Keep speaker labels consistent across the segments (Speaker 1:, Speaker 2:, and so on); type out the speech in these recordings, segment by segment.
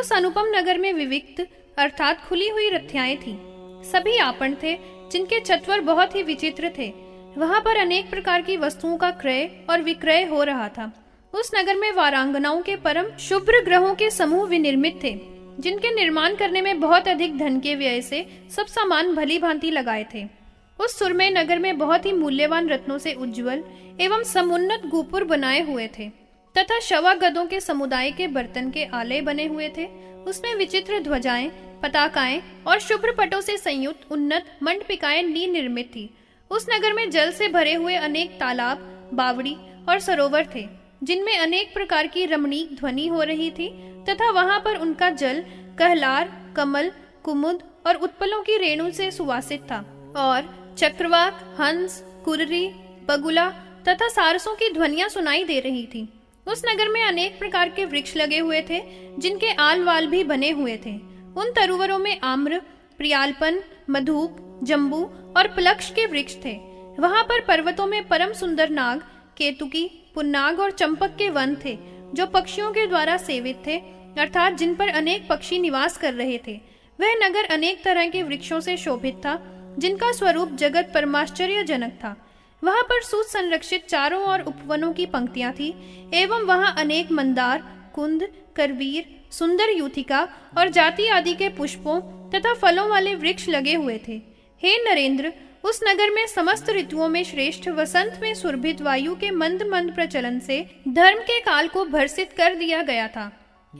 Speaker 1: उस अनुपम नगर में विविक्त, अर्थात खुली हुई रथ्याएँ थी। सभी आपन थे, जिनके चतवर बहुत ही विचित्र थे। वहाँ पर अनेक प्रकार की वस्तुओं का क्रय और विक्रय हो रहा था। उस नगर में वारांगनाओं के परम शुभ्र ग्रहों के समूह विनिर्मित थे, जिनके निर्माण करने में बहुत अधिक धन के व्यय से सब सामान भली भांति लगाए थे। उस सुरमय नगर में बहुत ही मूल्यवान रत्नों से उज्जवल एवं समुन्नत गोपुर बनाए हुए थे। तथा शवा गदों के समुदाय के बर्तन के आलय बने हुए थे। उसमें विचित्र ध्वजाएँ, पताकाएँ और शुभ्र पटों से संयुक्त उन्नत मंडपिकाएँ नी निर्मित थी। उस नगर में जल से भरे हुए अनेक तालाब, बावड़ी और सरोवर थे, जिनमें अनेक प्रकार की रमणीक ध्वनि हो रही थी तथा वहाँ पर उनका जल कहलार, कमल, कुमुद और उत्पलों की रेणु से सुवासित था। और चक्रवाक, हंस, कुररी, बगुला तथा सारसों की ध्वनिया सुनाई दे रही थी। उस नगर में अनेक प्रकार के वृक्ष लगे हुए थे, जिनके आल वाल भी बने हुए थे। उन तरुवरों में आम्र, प्रियालपन, मधुप, जम्बू और प्लक्ष के वृक्ष थे। वहाँ पर पर्वतों में परम सुंदर नाग, केतुकी, पुन्नाग और चंपक के वन थे, जो पक्षियों के द्वारा सेवित थे, अर्थात जिन पर अनेक पक्षी निवास कर रहे थे। वह नगर अनेक तरह के वृक्षों से शोभित था, जिनका स्वरूप जगत परमाश्चर्यजनक था। वहाँ पर सुसंरक्षित चारों और उपवनों की पंक्तियाँ थी, एवं वहाँ अनेक मंदार, कुंद, करवीर, सुंदर यूथिका और जाति आदि के पुष्पों तथा फलों वाले वृक्ष लगे हुए थे। हे नरेंद्र, उस नगर में समस्त ऋतुओं में श्रेष्ठ वसंत में सुरभित वायु के मंद मंद प्रचलन से धर्म के काल को भरसित कर दिया गया था।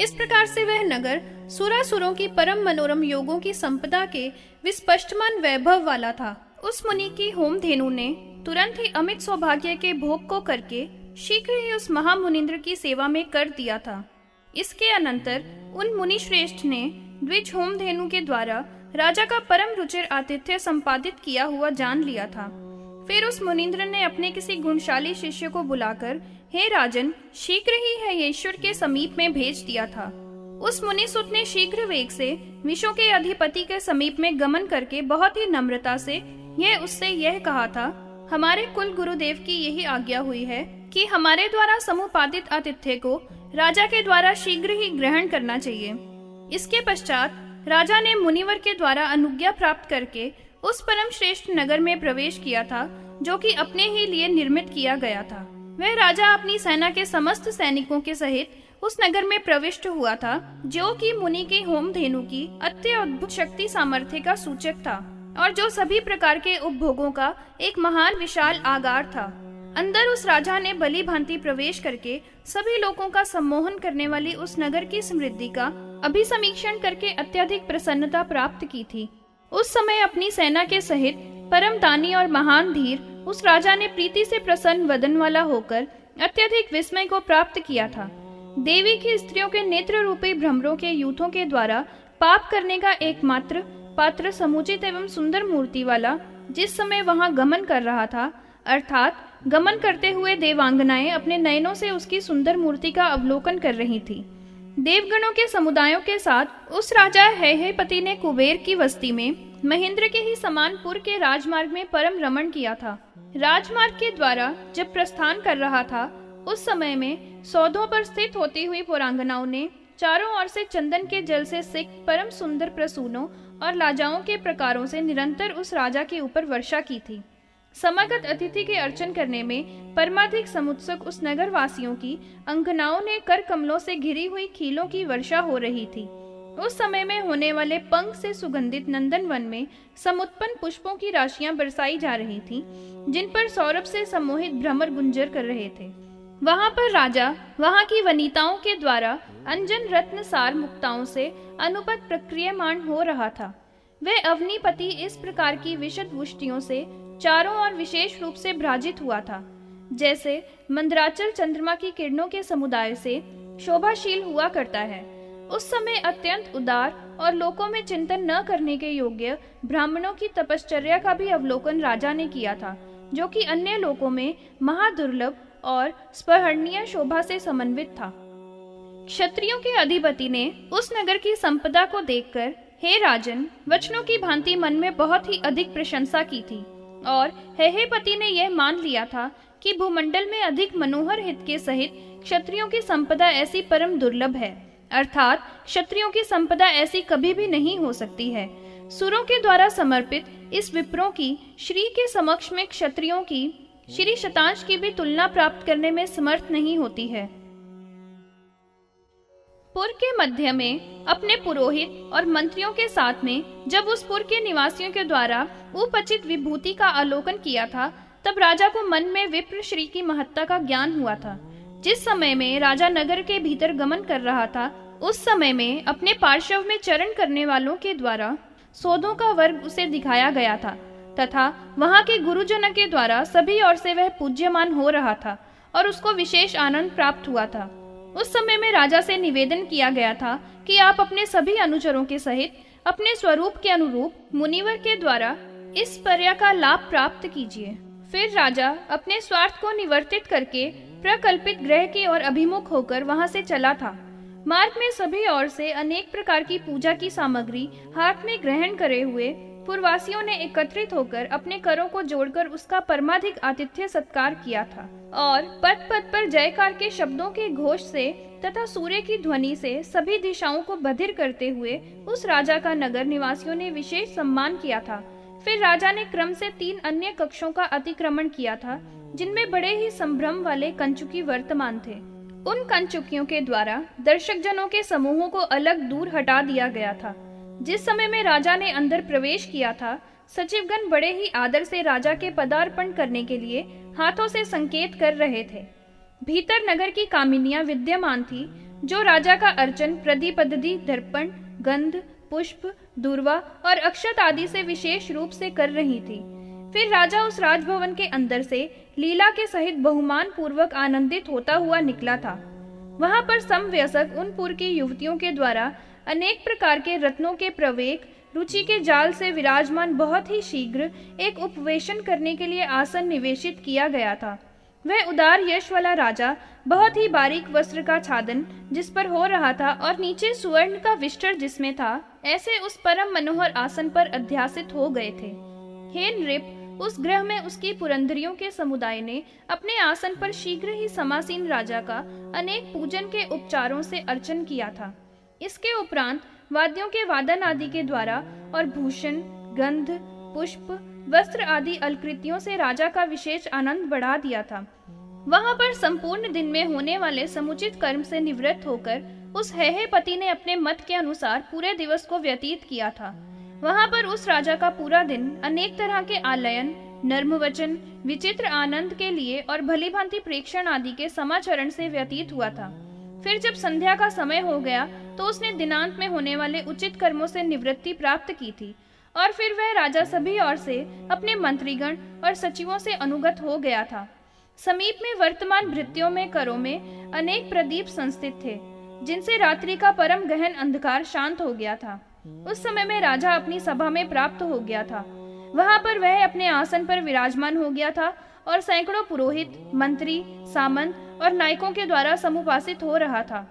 Speaker 1: इस प्रकार से वह नगर सुरासुरों की परम मनोरम योगों की संपदा के विस्पष्टमान वैभव वाला था। उस मुनि की होम धेनु ने तुरंत ही अमित सौभाग्य के भोग को करके शीघ्र ही उस महामुनिंद्र की सेवा में कर दिया था। इसके अनंतर उन मुनि श्रेष्ठ ने द्विज होम धेनु के द्वारा राजा का परम रुचिर आतिथ्य संपादित किया हुआ जान लिया था। फिर उस मुनिंद्र ने अपने किसी गुणशाली शिष्य को बुलाकर, हे राजन, शीघ्र ही है ईश्वर के समीप में भेज दिया था। उस मुनि सुत ने शीघ्र वेग से विश्व के अधिपति के समीप में गमन करके बहुत ही नम्रता से यह उससे यह कहा था हमारे कुल गुरुदेव की यही आज्ञा हुई है कि हमारे द्वारा समुपादित आतिथ्य को राजा के द्वारा शीघ्र ही ग्रहण करना चाहिए। इसके पश्चात राजा ने मुनिवर के द्वारा अनुज्ञा प्राप्त करके उस परम श्रेष्ठ नगर में प्रवेश किया था, जो कि अपने ही लिए निर्मित किया गया था। वह राजा अपनी सेना के समस्त सैनिकों के सहित उस नगर में प्रविष्ट हुआ था, जो कि मुनि के होम धेनु की अत्य अद्भुत शक्ति सामर्थ्य का सूचक था। और जो सभी प्रकार के उपभोगों का एक महान विशाल आगार था। अंदर उस राजा ने बली भांति प्रवेश करके सभी लोगों का सम्मोहन करने वाली उस नगर की समृद्धि का अभिसमीक्षण करके अत्यधिक प्रसन्नता प्राप्त की थी। उस समय अपनी सेना के सहित परम दानी और महान धीर उस राजा ने प्रीति से प्रसन्न वदन वाला होकर अत्यधिक विस्मय को प्राप्त किया था। देवी की स्त्रियों के नेत्र रूपी भ्रमरों के यूथों के द्वारा पाप करने का एकमात्र पात्र समुचित एवं सुंदर मूर्ति वाला, जिस समय वहाँ गमन कर रहा था, अर्थात गमन करते हुए देवांगनाएँ अपने नयनों से उसकी सुंदर मूर्ति का अवलोकन कर रही थी। देवगणों के समुदायों के साथ उस राजा है पति ने कुबेर की बस्ती में महेंद्र के ही समानपुर के राजमार्ग में परम रमण किया था। राजमार्ग के द्वारा जब प्रस्थान कर रहा था, उस समय में सौधों पर स्थित होती हुई पुरांगनाओं ने चारों ओर से चंदन के जल से सिख, परम सुंदर प्रसूनों और लाजाओं के प्रकारों से निरंतर उस राजा के ऊपर वर्षा की थी। समागत अतिथि के अर्चन करने में परमाधिक समुत्सुक उस नगर वासियों की अंगनाओं ने कर कमलों से घिरी हुई खीलों की वर्षा हो रही थी। उस समय में होने वाले पंख से सुगंधित नंदन वन में समुत्पन्न पुष्पों की राशियाँ बरसाई जा रही थी, जिन पर सौरभ से सम्मोहित भ्रमर गुंजर कर रहे थे। वहाँ पर राजा, वहाँ की वनिताओं के द्वारा अंजन रत्न सार मुक्ताओं से अनुपत प्रक्रियमान हो रहा था। वह अवनीपति इस प्रकार की विशद वुष्टियों से चारों ओर विशेष रूप से भ्राजित हुआ था। जैसे मंदराचल चंद्रमा की किरणों के समुदाय से शोभाशील हुआ करता है। उस समय अत्यंत उदार और लोकों में चिंतन न करने के योग्य ब्राह्मणों की तपश्चर्या का भी अवलोकन राजा ने किया था, जो कि अन्य लोकों में महादुर्लभ और स्पहरणीय शोभा से समन्वित था। क्षत्रियों के अधिपति ने उस नगर की संपदा को देखकर हे राजन, वचनों की भांति मन में बहुत ही अधिक प्रशंसा की थी। और हेहेपति ने यह मान लिया था कि भूमंडल में अधिक मनोहर हित के सहित क्षत्रियों की संपदा ऐसी परम दुर्लभ है। अर्थात क्षत्रियों की संपदा ऐसी कभी भी नहीं हो सकती है। सुरों के द्वारा समर्पित इस विप्रों की श्री के समक्ष में क्षत्रियों की श्री शतांश की भी तुलना प्राप्त करने में समर्थ नहीं होती है। पुर के मध्य में अपने पुरोहित और मंत्रियों के साथ में जब उस पुर के निवासियों के द्वारा उपचित विभूति का अवलोकन किया था, तब राजा को मन में विप्र श्री की महत्ता का ज्ञान हुआ था। जिस समय में राजा नगर के भीतर गमन कर रहा था, उस समय में अपने पार्श्व में चरण करने वालों के द्वारा सौदों का वर्ग उसे दिखाया गया था। तथा वहाँ के गुरुजन के द्वारा सभी ओर से वह पूज्यमान हो रहा था और उसको विशेष आनंद प्राप्त हुआ था। उस समय में राजा से निवेदन किया गया था कि आप अपने सभी अनुचरों के सहित अपने स्वरूप के अनुरूप मुनिवर के द्वारा इस पर्या का लाभ प्राप्त कीजिए। फिर राजा अपने स्वार्थ को निवर्तित करके प्रकल्पित ग्रह की ओर अभिमुख होकर वहाँ से चला था। मार्ग में सभी ओर से अनेक प्रकार की पूजा की सामग्री हाथ में ग्रहण करे हुए पूर्वासियों ने एकत्रित होकर अपने करों को जोड़कर उसका परमाधिक आतिथ्य सत्कार किया था। और पद पद पर जयकार के शब्दों के घोष से तथा सूर्य की ध्वनि से सभी दिशाओं को बधिर करते हुए उस राजा का नगर निवासियों ने विशेष सम्मान किया था। फिर राजा ने क्रम से तीन अन्य कक्षों का अतिक्रमण किया था, जिनमें बड़े ही संभ्रम वाले कंचुकी वर्तमान थे। उन कंचुकियों के द्वारा दर्शक जनों के समूहों को अलग दूर हटा दिया गया था। जिस समय में राजा ने अंदर प्रवेश किया था सचिवगण बड़े ही आदर से राजा के पदार्पण करने के लिए हाथों से संकेत कर रहे थे। भीतर नगर की कामिनियाँ विद्यमान थी, जो राजा का अर्चन प्रदीपदी दर्पण, गंध, पुष्प, दुर्वा और अक्षत आदि से विशेष रूप से कर रही थी। फिर राजा उस राजभवन के अंदर से लीला के सहित बहुमान पूर्वक आनंदित होता हुआ निकला था। वहाँ पर समव्यसक उन पुर की युवतियों के द्वारा अनेक प्रकार के रत्नों के प्रवेक, रुचि के जाल से विराजमान बहुत ही शीघ्र एक उपवेशन करने के लिए आसन निवेशित किया गया था। वह उदार यश वाला राजा, बहुत ही बारीक वस्त्र का छादन, जिस पर हो रहा था और नीचे सुवर्ण का विस्तर जिसमें था, ऐसे उस परम मनोहर आसन पर अध्यासित हो गए थे। हे नृप, उस ग्रह में उसकी पुरंदरियों के समुदाय ने अपने आसन पर शीघ्र ही समासीन राजा का अनेक पूजन के उपचारों से अर्चन किया था। इसके उपरांत वाद्यों के वादन आदि के द्वारा और भूषण, गंध, पुष्प, वस्त्र आदि अलकृतियों से राजा का विशेष आनंद बढ़ा दिया था। वहाँ पर संपूर्ण दिन में होने वाले समुचित कर्म से निवृत्त होकर उस है पति ने अपने मत के अनुसार पूरे दिवस को व्यतीत किया था। वहाँ पर उस राजा का पूरा दिन अनेक तरह के आलयन नर्म वचन विचित्र आनंद के लिए और भली भांति प्रेक्षण आदि के समाचरण से व्यतीत हुआ था। फिर जब संध्या का समय हो गया तो उसने दिनांत में होने वाले उचित कर्मों से निवृत्ति प्राप्त की थी, और फिर वह राजा सभी और से अपने मंत्रीगण और सचिवों से अनुगत हो गया था। समीप में वर्तमान भृत्यों में करों में अनेक प्रदीप संस्थित थे, जिनसे रात्रि का परम गहन अंधकार शांत हो गया था। उस समय में राजा अपनी सभा में प्राप्त हो गया था। वहाँ पर वह अपने आसन पर विराजमान हो गया था, और सैकड़ों पुरोहित, मंत्री, सामंत और नायकों के द्वारा समुपासित हो रहा था।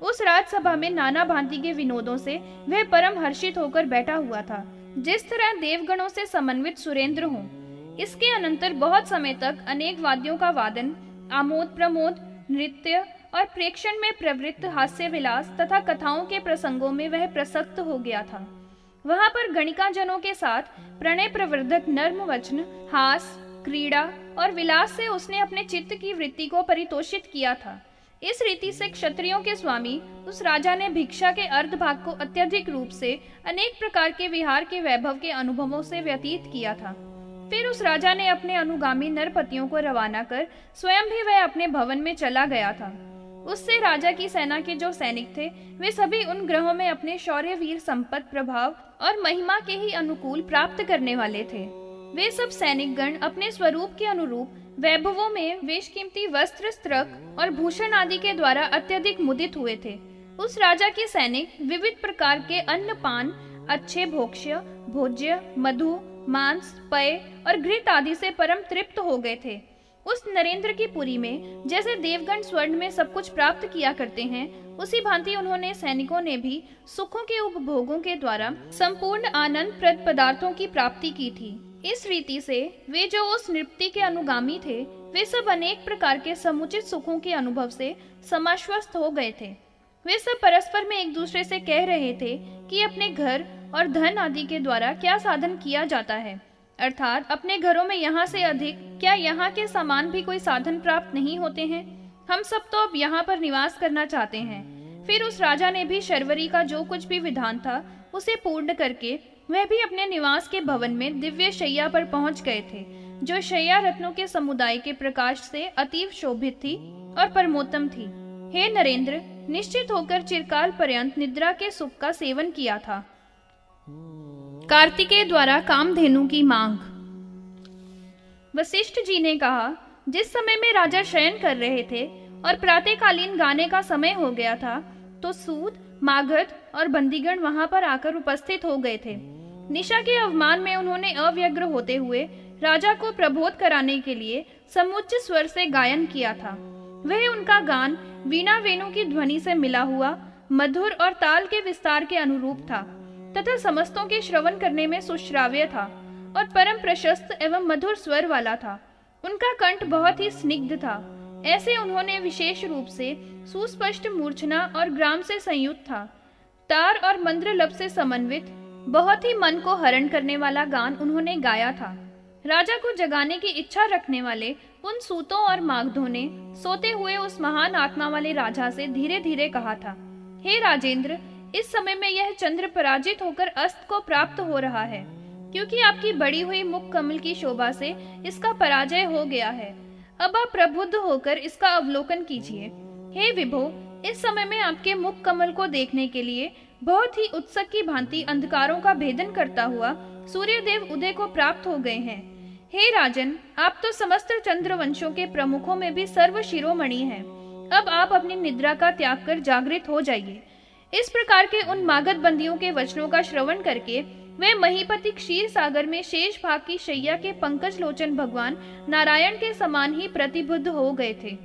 Speaker 1: उस राजसभा में नाना भांति के विनोदों से वह परम हर्षित होकर बैठा हुआ था। जिस तरह देवगणों से समन्वित सुरेंद्र हो, इसके अनंतर बहुत समय तक अनेक वाद्यों का वादन, आमोद प्रमोद, नृत्य और प्रेक्षण में प्रवृत्त हास्य विलास तथा कथाओं के प्रसंगों में वह प्रसक्त हो गया था। वहाँ पर गणिका जनों के साथ प्रणय प्रवर्धक नर्म वचन हास क्रीड़ा और विलास से उसने अपने चित्त की वृत्ति को परितोषित किया था। इस रीति से क्षत्रियों के स्वामी उस राजा ने भिक्षा के अर्ध भाग को अत्यधिक रूप से अनेक प्रकार के विहार के वैभव के अनुभवों से व्यतीत किया था। फिर उस राजा ने अपने अनुगामी नरपतियों को रवाना कर स्वयं भी वह अपने भवन में चला गया था। उससे राजा की सेना के जो सैनिक थे, वे सभी उन ग्रहों में अपने शौर्य वीर संपत्त प्रभाव और महिमा के ही अनुकूल प्राप्त करने वाले थे। वे सब सैनिक गण अपने स्वरूप के अनुरूप वैभवों में वेशकीमती वस्त्र, स्त्रक और भूषण आदि के द्वारा अत्यधिक मुदित हुए थे। उस राजा के सैनिक विविध प्रकार के अन्न पान अच्छे भोक्ष्य, भोज्य, मधु, मांस, पय और घृत आदि से परम तृप्त हो गए थे। उस नरेंद्र की पुरी में जैसे देवगण स्वर्ण में सब कुछ प्राप्त किया करते हैं, उसी भांति उन्होंने सैनिकों ने भी सुखों के उपभोगों के द्वारा संपूर्ण आनंद प्रद पदार्थों की प्राप्ति की थी। इस रीति से वे जो उस नृप्ति के अनुगामी थे, वे सब अनेक प्रकार के समुचित सुखों के अनुभव से समाश्वस्त हो गए थे। वे सब परस्पर में एक दूसरे से कह रहे थे कि अपने घर और धन आदि के द्वारा क्या साधन किया जाता है। अर्थात, अपने घरों में यहाँ से अधिक क्या यहाँ के समान भी कोई साधन प्राप्त नहीं होते हैं? हम सब तो अब यहाँ पर निवास करना चाहते हैं। फिर उस राजा ने भी शर्वरी का जो कुछ भी विधान था, उसे पूर्ण करके वह भी अपने निवास के भवन में दिव्य शैया पर पहुँच गए थे, जो शैया रत्नों के समुदाय के प्रकाश से अतीव शोभित थी और परमोत्तम थी। हे नरेंद्र, निश्चित होकर चिरकाल पर्यंत निद्रा के सुख का सेवन किया था। कार्तिकेय द्वारा कामधेनु की मांग। वशिष्ठ जी ने कहा, जिस समय में राजा शयन कर रहे थे और प्रातःकालीन गाने का समय हो गया था तो सूद मागध और बंदीगण वहाँ पर आकर उपस्थित हो गए थे। निशा के अवमान में उन्होंने अव्यग्र होते हुए राजा को प्रबोध कराने के लिए समुच्च स्वर से गायन किया था। वह उनका गान वीणा वेणु की ध्वनि से मिला हुआ, मधुर और ताल के विस्तार के अनुरूप था, तथा समस्तों के श्रवण करने में सुश्राव्य था और परम प्रशस्त एवं मधुर स्वर वाला था। उनका कंठ बहुत ही स्निग्ध था। ऐसे उन्होंने विशेष रूप से सुस्पष्ट मूर्छना और ग्राम से संयुक्त था। तार और मंद्र लब से समन्वित बहुत ही मन को हरण करने वाला गान उन्होंने गाया था। राजा को जगाने की इच्छा रखने वाले उन सूतों और मागधों ने सोते हुए उस महान आत्मा वाले राजा से धीरे धीरे कहा था, हे राजेंद्र, इस समय में यह चंद्र पराजित होकर अस्त को प्राप्त हो रहा है, क्योंकि आपकी बड़ी हुई मुख कमल की शोभा से इसका पराजय हो गया है। अब आप प्रबुद्ध होकर इसका अवलोकन कीजिए। हे विभो, इस समय में आपके मुख कमल को देखने के लिए बहुत ही उत्सक की भांति अंधकारों का भेदन करता हुआ सूर्य देव उदय को प्राप्त हो गए हैं। हे राजन, आप तो समस्त चंद्र वंशों के प्रमुखों में भी सर्व शिरोमणि हैं। अब आप अपनी निद्रा का त्याग कर जागृत हो जाइए। इस प्रकार के उन मागध बंदियों के वचनों का श्रवण करके वे महीपति क्षीर सागर में शेष भाग की शैया के पंकज लोचन भगवान नारायण के समान ही प्रतिबुद्ध हो गए थे।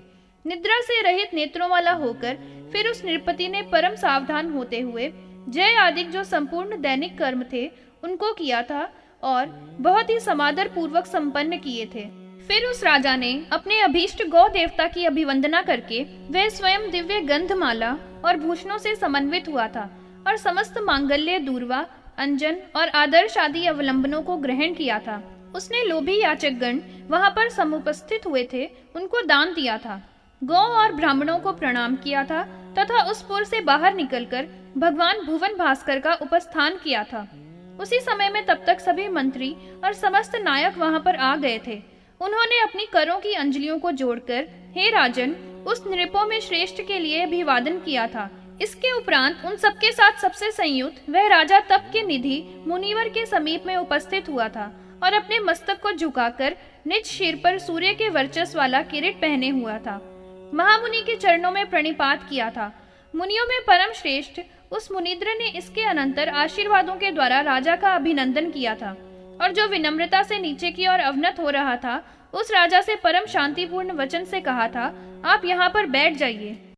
Speaker 1: निद्रा से रहित नेत्रों वाला होकर फिर उस नृपति ने परम सावधान होते हुए जय आदि जो संपूर्ण दैनिक कर्म थे, उनको किया था और बहुत ही समादर पूर्वक संपन्न किए थे। फिर उस राजा ने अपने अभीष्ट गौ देवता की अभिवंदना करके वह स्वयं दिव्य गंधमाला और भूषणों से समन्वित हुआ था और समस्त मांगल्य, दूरवा, अंजन और आदर्श आदि अवलंबनों को ग्रहण किया था। उसने लोभी याचक गण वहाँ पर समुपस्थित हुए थे, उनको दान दिया था। गौ और ब्राह्मणों को प्रणाम किया था तथा उस पुर से बाहर निकलकर भगवान भुवन भास्कर का उपस्थान किया था। उसी समय में तब तक सभी मंत्री और समस्त नायक वहाँ पर आ गए थे। उन्होंने अपनी करों की अंजलियों को जोड़कर हे राजन, उस नृपो में श्रेष्ठ के लिए अभिवादन किया था। इसके उपरांत उन सबके साथ सबसे संयुक्त, वह राजा तप के निधि मुनिवर के समीप में उपस्थित हुआ था और अपने मस्तक को झुकाकर निज शीर पर सूर्य के वर्चस्व वाला किरीट पहने हुआ था। महामुनि के चरणों में प्रणिपात किया था। मुनियों में परम श्रेष्ठ, उस मुनिद्र ने इसके अनंतर आशीर्वादों के द्वारा राजा का अभिनंदन किया था। और जो विनम्रता से नीचे की ओर अवनत हो रहा था, उस राजा से परम शांतिपूर्ण वचन से कहा था, आप यहाँ पर बैठ जाइए।